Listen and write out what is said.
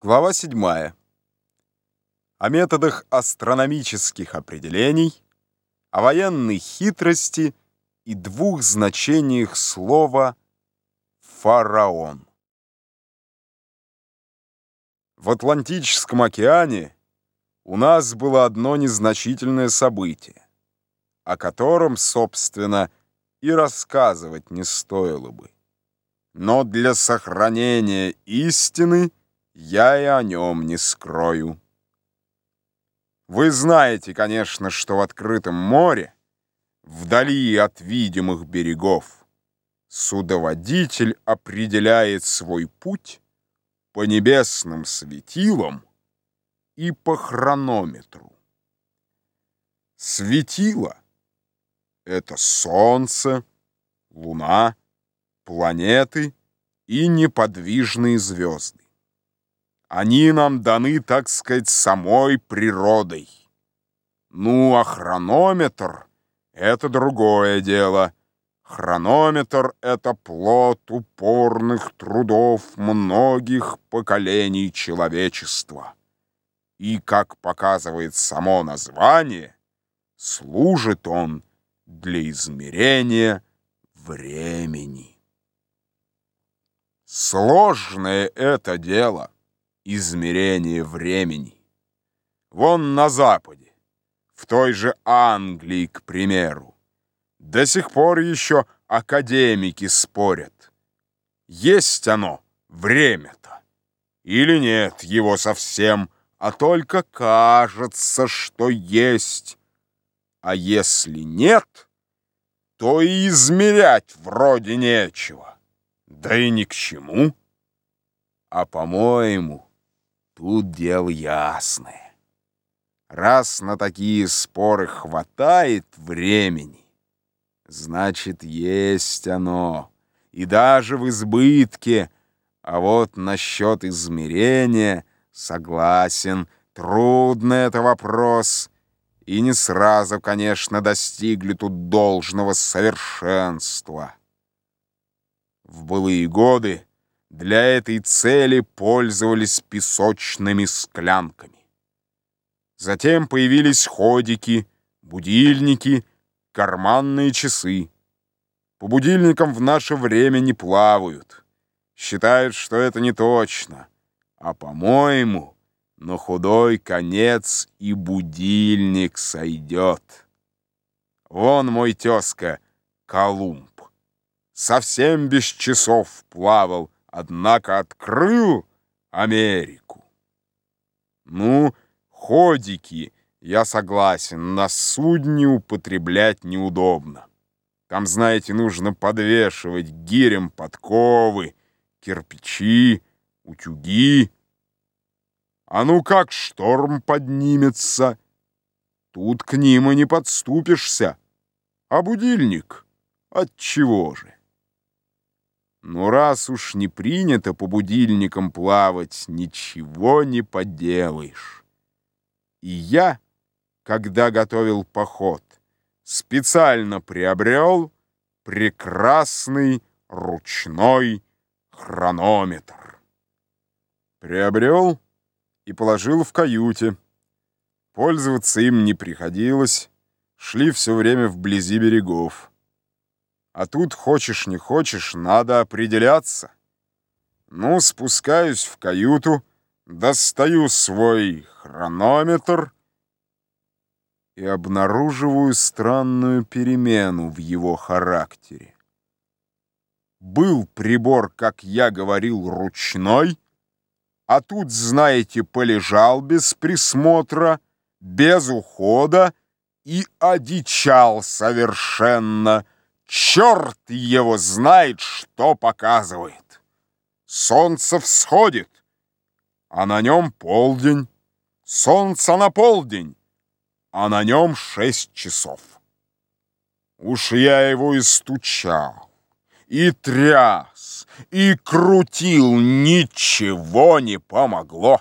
Глава 7. О методах астрономических определений, о военной хитрости и двух значениях слова «фараон». В Атлантическом океане у нас было одно незначительное событие, о котором, собственно, и рассказывать не стоило бы. Но для сохранения истины – я и о нем не скрою. Вы знаете, конечно, что в открытом море, вдали от видимых берегов, судоводитель определяет свой путь по небесным светилам и по хронометру. Светило — это солнце, луна, планеты и неподвижные звезды. Они нам даны, так сказать, самой природой. Ну, а хронометр — это другое дело. Хронометр — это плод упорных трудов многих поколений человечества. И, как показывает само название, служит он для измерения времени. Сложное это дело — измерение времени. Вон на Западе, в той же Англии, к примеру, до сих пор еще академики спорят, есть оно, время-то, или нет его совсем, а только кажется, что есть. А если нет, то и измерять вроде нечего, да и ни к чему. А, по-моему, Тут дело ясное. Раз на такие споры хватает времени, значит, есть оно, и даже в избытке. А вот насчет измерения согласен, трудный это вопрос, и не сразу, конечно, достигли тут должного совершенства. В былые годы для этой цели пользовались песочными склянками. Затем появились ходики, будильники, карманные часы. По будильникам в наше время не плавают. Считают, что это не точно. А, по-моему, на худой конец и будильник сойдет. Вон мой тезка Колумб. Совсем без часов плавал, однако открыл Америку. Ну, ходики, я согласен, на судне употреблять неудобно. Там, знаете, нужно подвешивать гирем подковы, кирпичи, утюги. А ну как шторм поднимется, тут к ним и не подступишься. А будильник? Отчего же? Но раз уж не принято по будильникам плавать, ничего не поделаешь. И я, когда готовил поход, специально приобрел прекрасный ручной хронометр. Приобрел и положил в каюте. Пользоваться им не приходилось, шли все время вблизи берегов. А тут, хочешь не хочешь, надо определяться. Ну, спускаюсь в каюту, достаю свой хронометр и обнаруживаю странную перемену в его характере. Был прибор, как я говорил, ручной, а тут, знаете, полежал без присмотра, без ухода и одичал совершенно, Черт его знает, что показывает. Солнце всходит, а на нем полдень. Солнце на полдень, а на нем шесть часов. Уж я его и стучал, и тряс, и крутил, ничего не помогло.